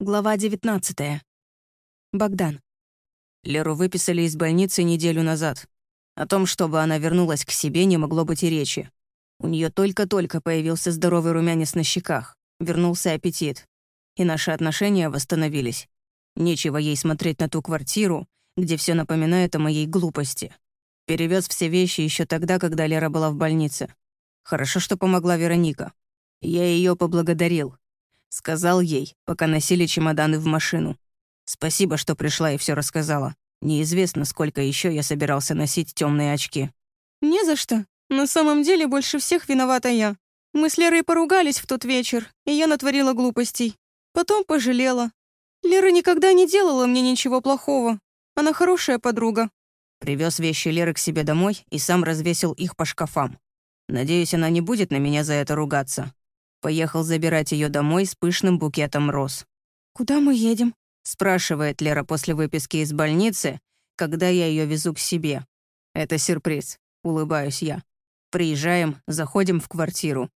Глава 19. Богдан. Леру выписали из больницы неделю назад. О том, чтобы она вернулась к себе, не могло быть и речи. У нее только-только появился здоровый румянец на щеках, вернулся аппетит. И наши отношения восстановились. Нечего ей смотреть на ту квартиру, где все напоминает о моей глупости. Перевез все вещи еще тогда, когда Лера была в больнице. Хорошо, что помогла Вероника. Я ее поблагодарил, Сказал ей, пока носили чемоданы в машину. Спасибо, что пришла и все рассказала. Неизвестно, сколько еще я собирался носить темные очки. «Не за что. На самом деле больше всех виновата я. Мы с Лерой поругались в тот вечер, и я натворила глупостей. Потом пожалела. Лера никогда не делала мне ничего плохого. Она хорошая подруга». Привез вещи Леры к себе домой и сам развесил их по шкафам. Надеюсь, она не будет на меня за это ругаться. Поехал забирать ее домой с пышным букетом роз. «Куда мы едем?» — спрашивает Лера после выписки из больницы, когда я ее везу к себе. «Это сюрприз», — улыбаюсь я. Приезжаем, заходим в квартиру.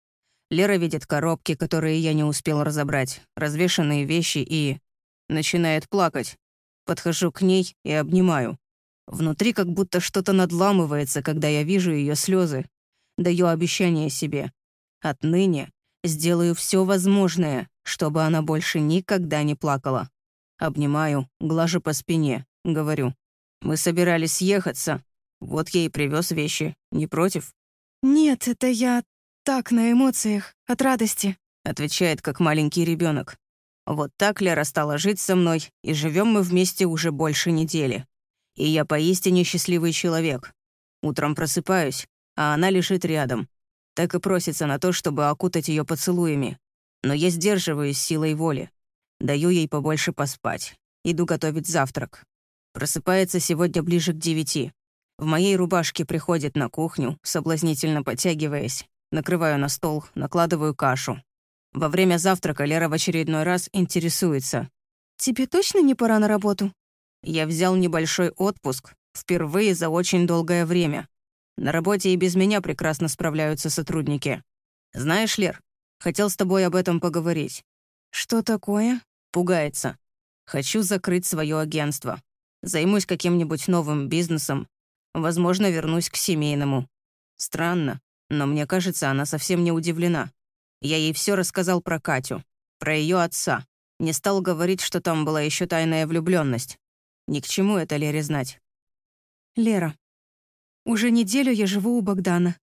Лера видит коробки, которые я не успел разобрать, развешанные вещи и... Начинает плакать. Подхожу к ней и обнимаю. Внутри как будто что-то надламывается, когда я вижу ее слезы. Даю обещание себе. Отныне Сделаю все возможное, чтобы она больше никогда не плакала. Обнимаю, глажу по спине, говорю. Мы собирались съехаться. Вот я и привез вещи. Не против? «Нет, это я так на эмоциях, от радости», — отвечает как маленький ребенок. Вот так Лера стала жить со мной, и живем мы вместе уже больше недели. И я поистине счастливый человек. Утром просыпаюсь, а она лежит рядом, так и просится на то, чтобы окутать ее поцелуями. Но я сдерживаюсь силой воли. Даю ей побольше поспать. Иду готовить завтрак. Просыпается сегодня ближе к девяти. В моей рубашке приходит на кухню, соблазнительно подтягиваясь. Накрываю на стол, накладываю кашу. Во время завтрака Лера в очередной раз интересуется. «Тебе точно не пора на работу?» Я взял небольшой отпуск, впервые за очень долгое время. На работе и без меня прекрасно справляются сотрудники. Знаешь, Лер, хотел с тобой об этом поговорить». «Что такое?» Пугается. «Хочу закрыть свое агентство. Займусь каким-нибудь новым бизнесом. Возможно, вернусь к семейному. Странно, но мне кажется, она совсем не удивлена. Я ей все рассказал про Катю, про ее отца. Не стал говорить, что там была еще тайная влюбленность. Ни к чему это Лере знать. «Лера, уже неделю я живу у Богдана.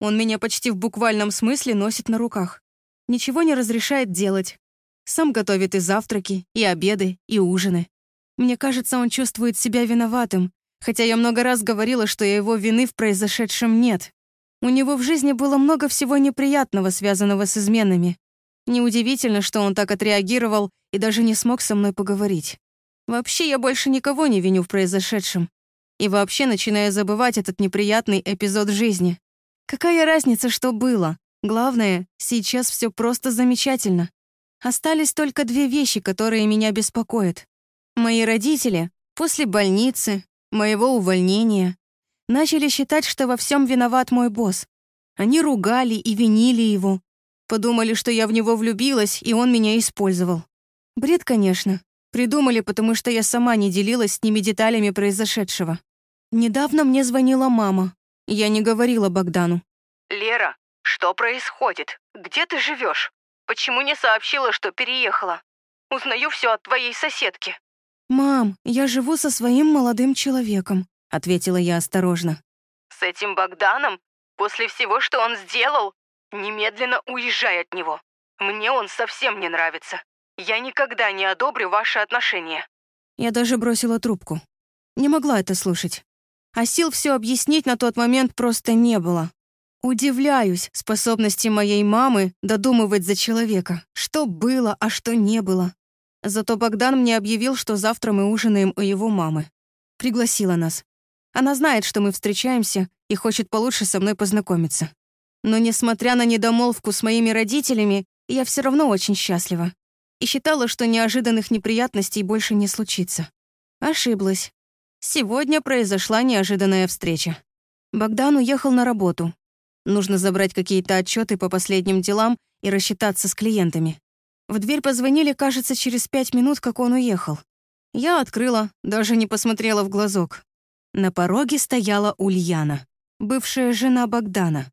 Он меня почти в буквальном смысле носит на руках. Ничего не разрешает делать. Сам готовит и завтраки, и обеды, и ужины. Мне кажется, он чувствует себя виноватым, хотя я много раз говорила, что его вины в произошедшем нет. У него в жизни было много всего неприятного, связанного с изменами. Неудивительно, что он так отреагировал и даже не смог со мной поговорить. Вообще, я больше никого не виню в произошедшем и вообще начинаю забывать этот неприятный эпизод жизни. Какая разница, что было? Главное, сейчас все просто замечательно. Остались только две вещи, которые меня беспокоят. Мои родители после больницы, моего увольнения, начали считать, что во всем виноват мой босс. Они ругали и винили его. Подумали, что я в него влюбилась, и он меня использовал. Бред, конечно. Придумали, потому что я сама не делилась с ними деталями произошедшего. Недавно мне звонила мама. Я не говорила Богдану. «Лера, что происходит? Где ты живешь? Почему не сообщила, что переехала? Узнаю все от твоей соседки». «Мам, я живу со своим молодым человеком», — ответила я осторожно. «С этим Богданом? После всего, что он сделал? Немедленно уезжай от него. Мне он совсем не нравится. Я никогда не одобрю ваши отношения». Я даже бросила трубку. Не могла это слушать а сил все объяснить на тот момент просто не было. Удивляюсь способности моей мамы додумывать за человека, что было, а что не было. Зато Богдан мне объявил, что завтра мы ужинаем у его мамы. Пригласила нас. Она знает, что мы встречаемся и хочет получше со мной познакомиться. Но несмотря на недомолвку с моими родителями, я все равно очень счастлива. И считала, что неожиданных неприятностей больше не случится. Ошиблась. Сегодня произошла неожиданная встреча. Богдан уехал на работу. Нужно забрать какие-то отчеты по последним делам и рассчитаться с клиентами. В дверь позвонили, кажется, через пять минут, как он уехал. Я открыла, даже не посмотрела в глазок. На пороге стояла Ульяна, бывшая жена Богдана.